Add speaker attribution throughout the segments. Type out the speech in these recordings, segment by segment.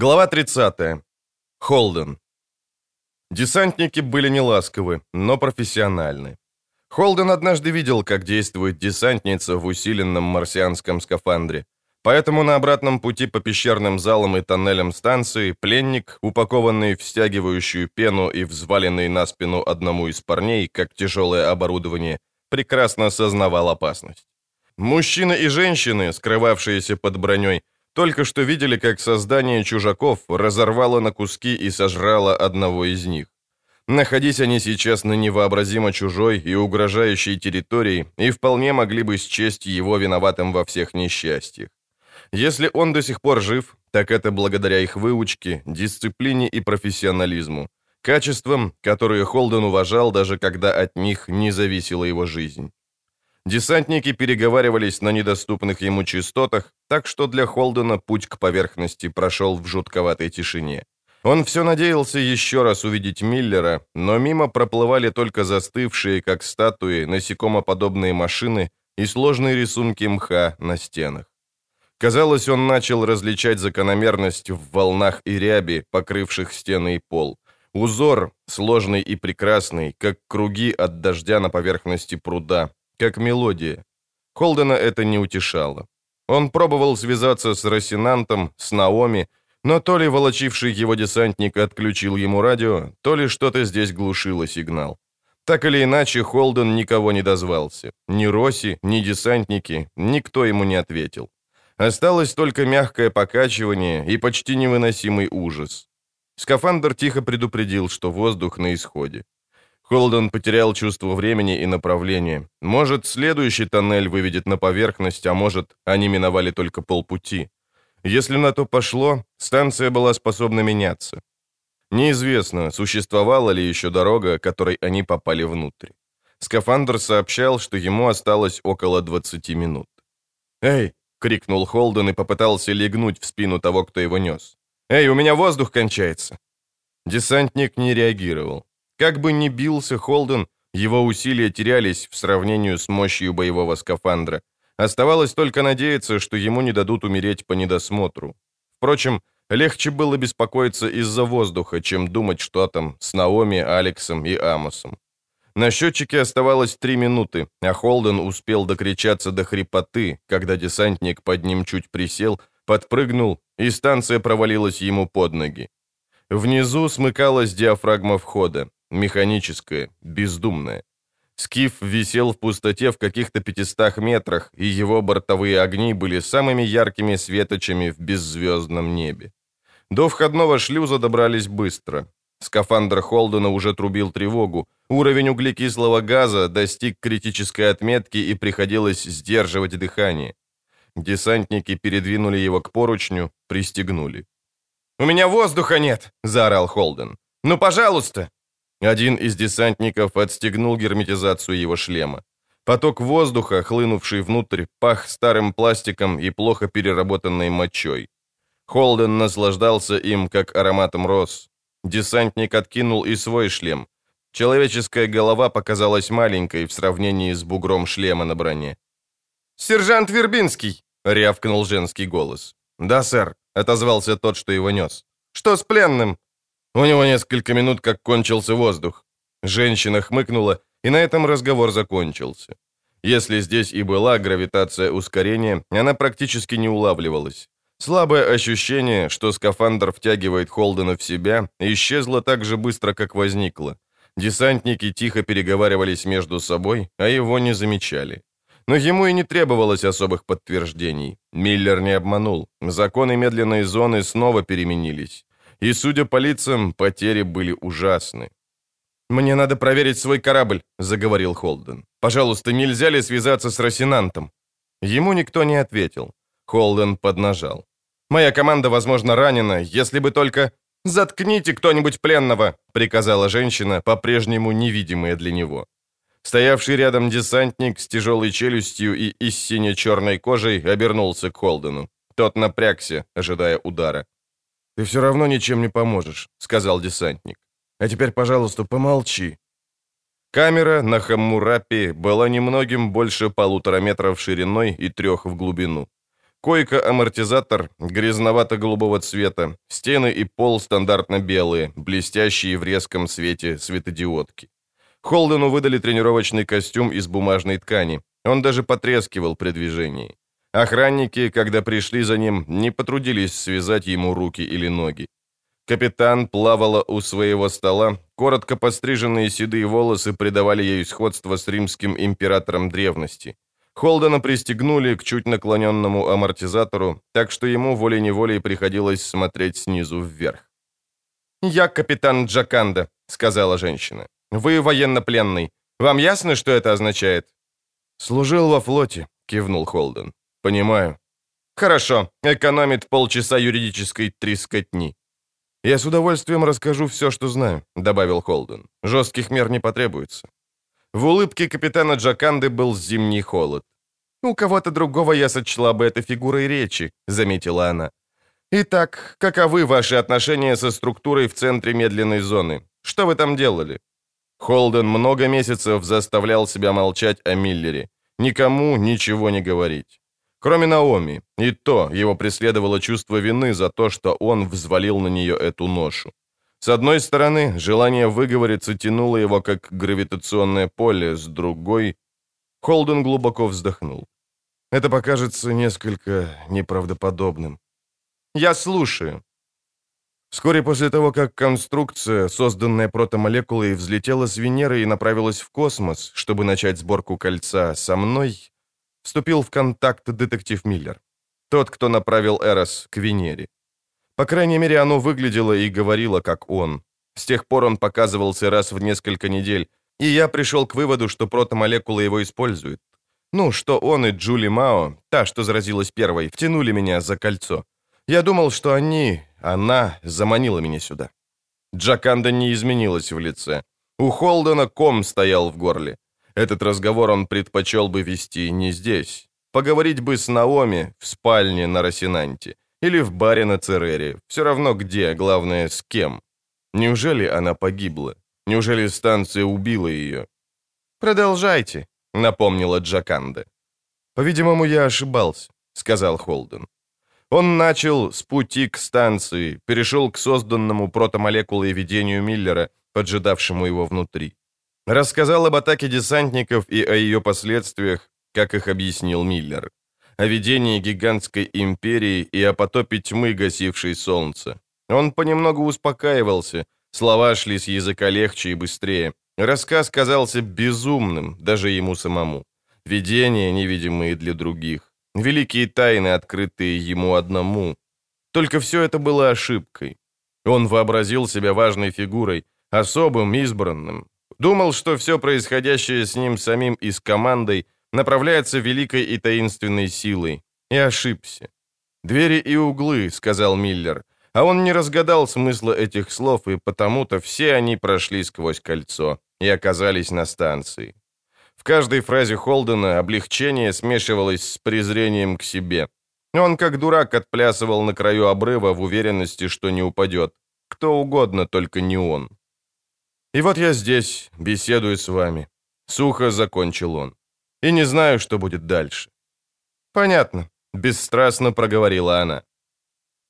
Speaker 1: Глава 30. Холден. Десантники были неласковы, но профессиональны. Холден однажды видел, как действует десантница в усиленном марсианском скафандре. Поэтому на обратном пути по пещерным залам и тоннелям станции пленник, упакованный в стягивающую пену и взваленный на спину одному из парней, как тяжелое оборудование, прекрасно осознавал опасность. Мужчины и женщины, скрывавшиеся под броней, только что видели, как создание чужаков разорвало на куски и сожрало одного из них. Находись они сейчас на невообразимо чужой и угрожающей территории, и вполне могли бы счесть его виноватым во всех несчастьях. Если он до сих пор жив, так это благодаря их выучке, дисциплине и профессионализму, качествам, которые Холден уважал, даже когда от них не зависела его жизнь. Десантники переговаривались на недоступных ему частотах, так что для Холдена путь к поверхности прошел в жутковатой тишине. Он все надеялся еще раз увидеть Миллера, но мимо проплывали только застывшие, как статуи, насекомоподобные машины и сложные рисунки мха на стенах. Казалось, он начал различать закономерность в волнах и ряби, покрывших стены и пол. Узор, сложный и прекрасный, как круги от дождя на поверхности пруда, как мелодия. Холдена это не утешало. Он пробовал связаться с Росинантом, с Наоми, но то ли волочивший его десантник отключил ему радио, то ли что-то здесь глушило сигнал. Так или иначе, Холден никого не дозвался. Ни Росси, ни десантники, никто ему не ответил. Осталось только мягкое покачивание и почти невыносимый ужас. Скафандр тихо предупредил, что воздух на исходе. Холден потерял чувство времени и направления. Может, следующий тоннель выведет на поверхность, а может, они миновали только полпути. Если на то пошло, станция была способна меняться. Неизвестно, существовала ли еще дорога, которой они попали внутрь. Скафандр сообщал, что ему осталось около 20 минут. «Эй!» — крикнул Холден и попытался легнуть в спину того, кто его нес. «Эй, у меня воздух кончается!» Десантник не реагировал. Как бы ни бился Холден, его усилия терялись в сравнении с мощью боевого скафандра. Оставалось только надеяться, что ему не дадут умереть по недосмотру. Впрочем, легче было беспокоиться из-за воздуха, чем думать, что там с Наоми, Алексом и Амосом. На счетчике оставалось три минуты, а Холден успел докричаться до хрипоты, когда десантник под ним чуть присел, подпрыгнул, и станция провалилась ему под ноги. Внизу смыкалась диафрагма входа механическое, бездумное. Скиф висел в пустоте в каких-то 500 метрах, и его бортовые огни были самыми яркими светочами в беззвездном небе. До входного шлюза добрались быстро. Скафандр Холдена уже трубил тревогу. Уровень углекислого газа достиг критической отметки и приходилось сдерживать дыхание. Десантники передвинули его к поручню, пристегнули. «У меня воздуха нет!» — заорал Холден. «Ну, пожалуйста!» Один из десантников отстегнул герметизацию его шлема. Поток воздуха, хлынувший внутрь, пах старым пластиком и плохо переработанной мочой. Холден наслаждался им, как ароматом роз. Десантник откинул и свой шлем. Человеческая голова показалась маленькой в сравнении с бугром шлема на броне. «Сержант Вербинский!» — рявкнул женский голос. «Да, сэр», — отозвался тот, что его нес. «Что с пленным?» У него несколько минут как кончился воздух. Женщина хмыкнула, и на этом разговор закончился. Если здесь и была гравитация ускорения, она практически не улавливалась. Слабое ощущение, что скафандр втягивает Холдена в себя, исчезло так же быстро, как возникло. Десантники тихо переговаривались между собой, а его не замечали. Но ему и не требовалось особых подтверждений. Миллер не обманул. Законы медленной зоны снова переменились и, судя по лицам, потери были ужасны. «Мне надо проверить свой корабль», — заговорил Холден. «Пожалуйста, нельзя ли связаться с Росинантом?» Ему никто не ответил. Холден поднажал. «Моя команда, возможно, ранена, если бы только...» «Заткните кто-нибудь пленного!» — приказала женщина, по-прежнему невидимая для него. Стоявший рядом десантник с тяжелой челюстью и из сине-черной кожей обернулся к Холдену. Тот напрягся, ожидая удара. «Ты все равно ничем не поможешь», — сказал десантник. «А теперь, пожалуйста, помолчи». Камера на Хаммурапи была немногим больше полутора метров шириной и трех в глубину. Койка-амортизатор грязновато-голубого цвета, стены и пол стандартно белые, блестящие в резком свете светодиодки. Холдену выдали тренировочный костюм из бумажной ткани. Он даже потрескивал при движении. Охранники, когда пришли за ним, не потрудились связать ему руки или ноги. Капитан плавала у своего стола, коротко постриженные седые волосы придавали ей сходство с римским императором древности. Холдена пристегнули к чуть наклоненному амортизатору, так что ему волей-неволей приходилось смотреть снизу вверх. «Я капитан Джаканда», — сказала женщина. «Вы военнопленный. Вам ясно, что это означает?»
Speaker 2: «Служил во флоте», — кивнул Холден. «Понимаю».
Speaker 1: «Хорошо. Экономит полчаса юридической трескотни».
Speaker 2: «Я с удовольствием расскажу все, что знаю», — добавил Холден. «Жестких мер не потребуется».
Speaker 1: В улыбке капитана Джаканды был зимний холод. «У кого-то другого я сочла бы это фигурой речи», — заметила она. «Итак, каковы ваши отношения со структурой в центре медленной зоны? Что вы там делали?» Холден много месяцев заставлял себя молчать о Миллере, никому ничего не говорить. Кроме Наоми, и то его преследовало чувство вины за то, что он взвалил на нее эту ношу. С одной стороны, желание выговориться тянуло его как гравитационное поле, с другой... Холден глубоко вздохнул.
Speaker 2: Это покажется несколько неправдоподобным.
Speaker 1: «Я слушаю»,
Speaker 2: Вскоре после того, как конструкция, созданная протомолекулой, взлетела с Венеры и направилась в космос, чтобы начать сборку кольца со мной, вступил в контакт детектив Миллер. Тот, кто направил Эрос к Венере. По крайней мере, оно выглядело и говорило, как он. С тех пор он показывался раз в несколько недель, и я пришел к выводу, что протомолекула его использует. Ну, что он и Джули Мао, та, что заразилась первой, втянули меня за кольцо. Я думал, что они, она, заманила меня сюда. Джаканда не изменилась в лице. У Холдена ком стоял в горле. Этот разговор он предпочел бы вести не здесь. Поговорить бы с Наоми в спальне на Росинанте. Или в баре на Церере. Все равно где, главное, с кем. Неужели она погибла? Неужели станция убила ее? «Продолжайте», — напомнила Джаканда. «По-видимому, я ошибался», — сказал Холден. Он начал с пути к станции, перешел к созданному протомолекулой видению Миллера, поджидавшему его внутри. Рассказал об атаке десантников и о ее последствиях, как их объяснил Миллер. О видении гигантской империи и о потопе тьмы, гасившей солнце. Он понемногу успокаивался, слова шли с языка легче и быстрее. Рассказ казался безумным, даже ему самому. Видения, невидимые для других. Великие тайны, открытые ему одному. Только все это было ошибкой. Он вообразил себя важной фигурой, особым, избранным, Думал, что все происходящее с ним самим и с командой направляется великой и таинственной силой. И ошибся. «Двери и углы», — сказал Миллер. А он не разгадал смысла этих слов, и потому-то все они прошли сквозь кольцо и оказались на станции. В каждой фразе Холдена облегчение смешивалось с презрением к себе. Он как дурак отплясывал на краю обрыва в уверенности, что не упадет. Кто угодно, только не он. И вот я здесь, беседую с вами. Сухо закончил он. И не знаю, что будет дальше. Понятно, бесстрастно проговорила она.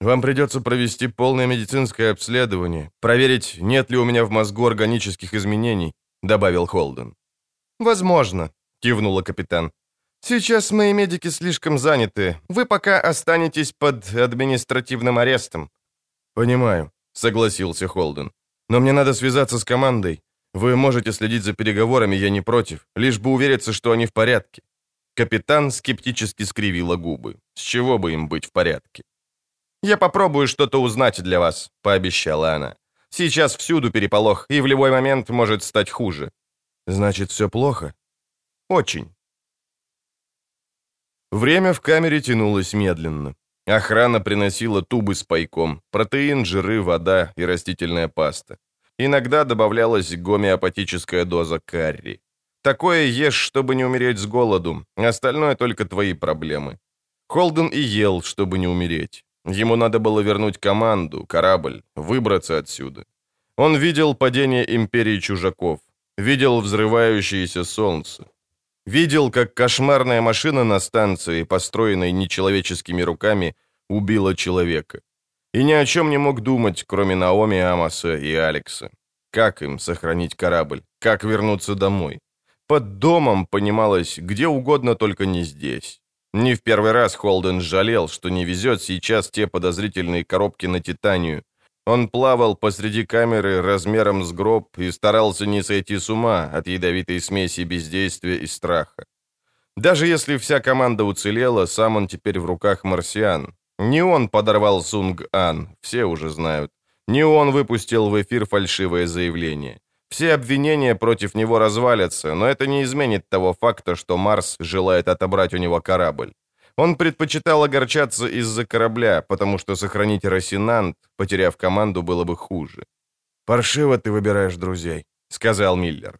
Speaker 2: Вам придется провести полное медицинское обследование, проверить, нет ли у меня в мозгу органических изменений, добавил Холден. Возможно, кивнула капитан. Сейчас мои медики слишком заняты. Вы пока останетесь под административным арестом. Понимаю, согласился Холден. Но мне надо связаться с командой. Вы можете следить за переговорами, я не против, лишь бы увериться, что они в порядке». Капитан скептически скривила губы. С чего бы им быть в порядке? «Я попробую что-то узнать для вас», — пообещала она. «Сейчас всюду переполох, и в любой момент может стать хуже». «Значит, все плохо?» «Очень». Время в камере тянулось медленно. Охрана приносила тубы с пайком, протеин, жиры, вода и растительная паста. Иногда добавлялась гомеопатическая доза карри. Такое ешь, чтобы не умереть с голоду, остальное только твои проблемы. Холден и ел, чтобы не умереть. Ему надо было вернуть команду, корабль, выбраться отсюда. Он видел падение империи чужаков, видел взрывающееся солнце.
Speaker 1: Видел, как кошмарная машина на станции, построенной нечеловеческими руками, убила человека. И ни о чем не мог думать, кроме Наоми, Амоса и Алекса. Как им сохранить корабль? Как вернуться домой? Под домом, понималось, где угодно, только не здесь. Не в первый раз Холден жалел, что не везет сейчас те подозрительные коробки на Титанию. Он плавал посреди камеры размером с гроб и старался не сойти с ума от ядовитой смеси бездействия и страха. Даже если вся команда уцелела, сам он теперь в руках марсиан. Не он подорвал Сунг-Ан, все уже знают. Не он выпустил в эфир фальшивое заявление. Все обвинения против него развалятся, но это не изменит того факта, что Марс желает отобрать у него корабль. Он предпочитал огорчаться из-за корабля, потому что сохранить Росинант, потеряв команду, было бы хуже.
Speaker 2: «Паршиво ты выбираешь друзей», — сказал Миллер.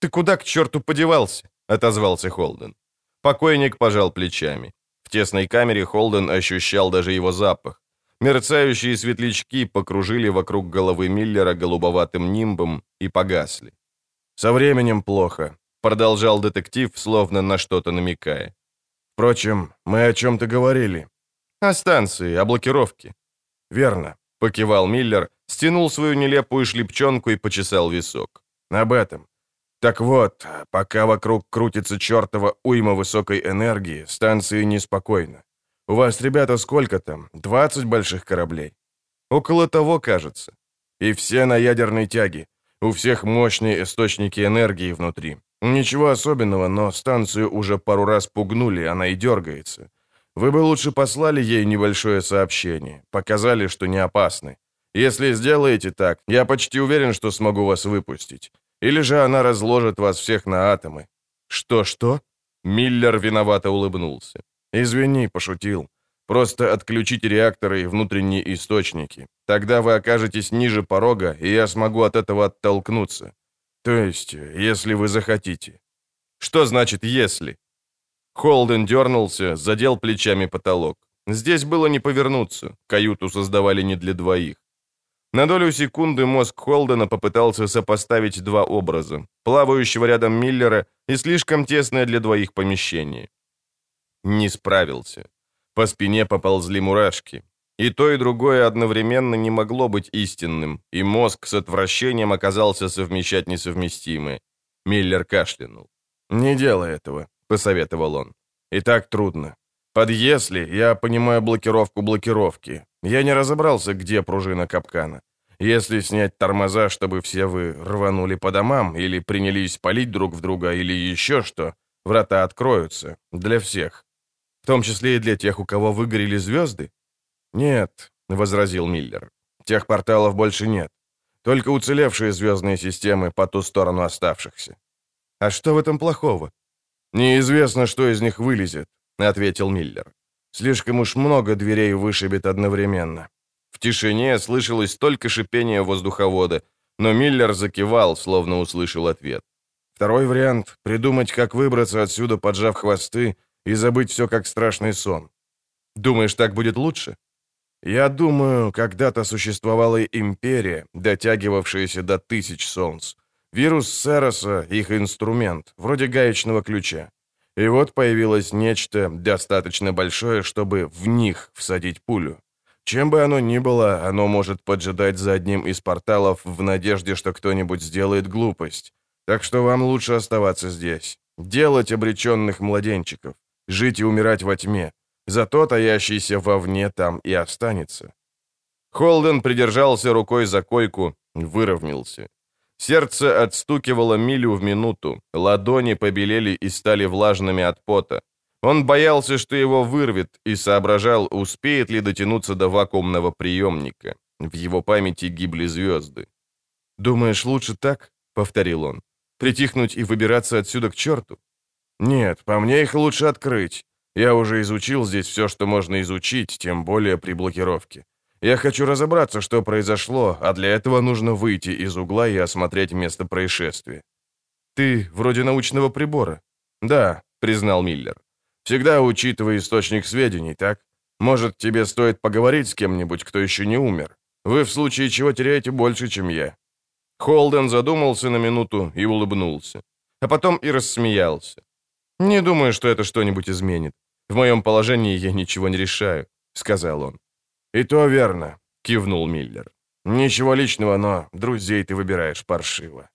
Speaker 1: «Ты куда к черту подевался?» — отозвался Холден. Покойник пожал плечами. В тесной камере Холден ощущал даже его запах. Мерцающие светлячки покружили вокруг головы Миллера голубоватым нимбом и погасли.
Speaker 2: «Со временем плохо», — продолжал детектив, словно на что-то намекая. «Впрочем, мы о чем-то говорили».
Speaker 1: «О станции, о блокировке».
Speaker 2: «Верно», — покивал Миллер, стянул свою нелепую шлепчонку и почесал висок. «Об этом. Так вот, пока вокруг крутится чертова уйма высокой энергии, станции неспокойно. У вас, ребята, сколько там? 20 больших кораблей?
Speaker 1: Около того, кажется.
Speaker 2: И все на ядерной тяге. У всех мощные источники энергии внутри. Ничего особенного, но станцию уже пару раз пугнули, она и дергается. Вы бы лучше послали ей небольшое сообщение, показали, что не опасны. Если сделаете так, я почти уверен, что смогу вас выпустить. Или же она разложит вас всех на атомы.
Speaker 1: Что-что? Миллер виновато улыбнулся.
Speaker 2: «Извини, пошутил. Просто отключите реакторы и внутренние источники. Тогда вы окажетесь ниже порога, и я смогу от этого оттолкнуться. То есть, если вы захотите».
Speaker 1: «Что значит «если»?» Холден дернулся, задел плечами потолок. Здесь было не повернуться, каюту создавали не для двоих. На долю секунды мозг Холдена попытался сопоставить два образа, плавающего рядом Миллера и слишком тесное для двоих помещение. Не справился. По спине поползли мурашки. И то, и другое одновременно не могло быть истинным, и мозг с отвращением оказался совмещать несовместимые. Миллер кашлянул.
Speaker 2: «Не делай этого», — посоветовал он. «И так трудно. Под «если» я понимаю блокировку блокировки. Я не разобрался, где пружина капкана. Если снять тормоза, чтобы все вы рванули по домам или принялись палить друг в друга или еще что, врата откроются. Для всех.
Speaker 1: В том числе и для тех, у кого выгорели звезды?
Speaker 2: Нет, возразил Миллер. Тех порталов больше нет. Только уцелевшие звездные системы по ту сторону оставшихся.
Speaker 1: А что в этом плохого?
Speaker 2: Неизвестно, что из них вылезет, ответил Миллер. Слишком уж много дверей вышибет одновременно.
Speaker 1: В тишине слышалось только шипение воздуховода, но Миллер закивал, словно услышал ответ.
Speaker 2: Второй вариант — придумать, как выбраться отсюда, поджав хвосты, и забыть все как страшный сон.
Speaker 1: Думаешь, так будет лучше?
Speaker 2: Я думаю, когда-то существовала империя, дотягивавшаяся до тысяч солнц. Вирус Сероса — их инструмент, вроде гаечного ключа. И вот появилось нечто достаточно большое, чтобы в них всадить пулю. Чем бы оно ни было, оно может поджидать за одним из порталов в надежде, что кто-нибудь сделает глупость. Так что вам лучше оставаться здесь. Делать обреченных младенчиков жить и умирать во тьме. Зато таящийся вовне там и останется.
Speaker 1: Холден придержался рукой за койку, выровнялся. Сердце отстукивало милю в минуту, ладони побелели и стали влажными от пота. Он боялся, что его вырвет, и соображал, успеет ли дотянуться до вакуумного приемника. В его памяти гибли звезды.
Speaker 2: «Думаешь, лучше так?» — повторил он. «Притихнуть и выбираться отсюда к черту?» «Нет, по мне их лучше открыть. Я уже изучил здесь все, что можно изучить, тем более при блокировке. Я хочу разобраться, что произошло, а для этого нужно выйти из угла и осмотреть место происшествия».
Speaker 1: «Ты вроде научного прибора».
Speaker 2: «Да», — признал Миллер. «Всегда учитывай источник сведений, так? Может, тебе стоит поговорить с кем-нибудь, кто еще не умер? Вы в случае чего теряете больше, чем я».
Speaker 1: Холден задумался на минуту и улыбнулся, а потом и рассмеялся.
Speaker 2: «Не думаю, что это что-нибудь изменит. В моем положении я ничего не решаю», — сказал он. «И то верно», — кивнул Миллер. «Ничего личного, но друзей ты выбираешь паршиво».